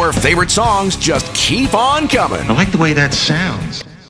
Your favorite songs just keep on coming. I like the way that sounds.